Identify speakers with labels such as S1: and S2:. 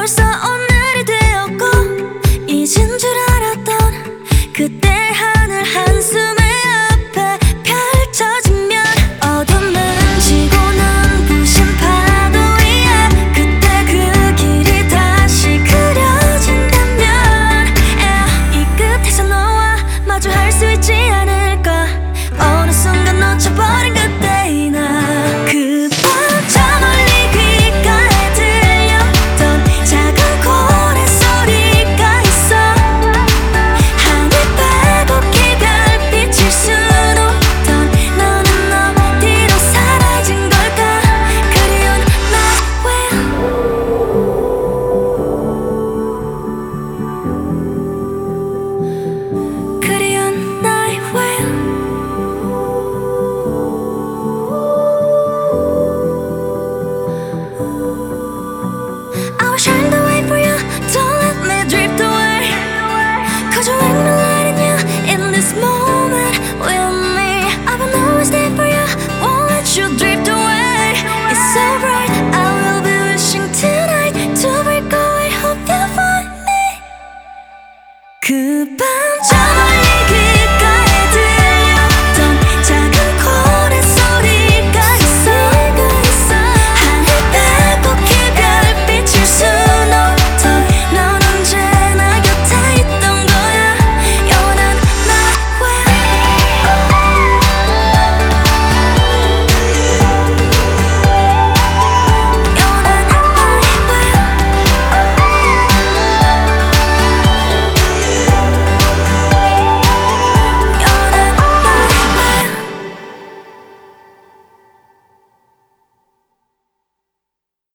S1: You're so on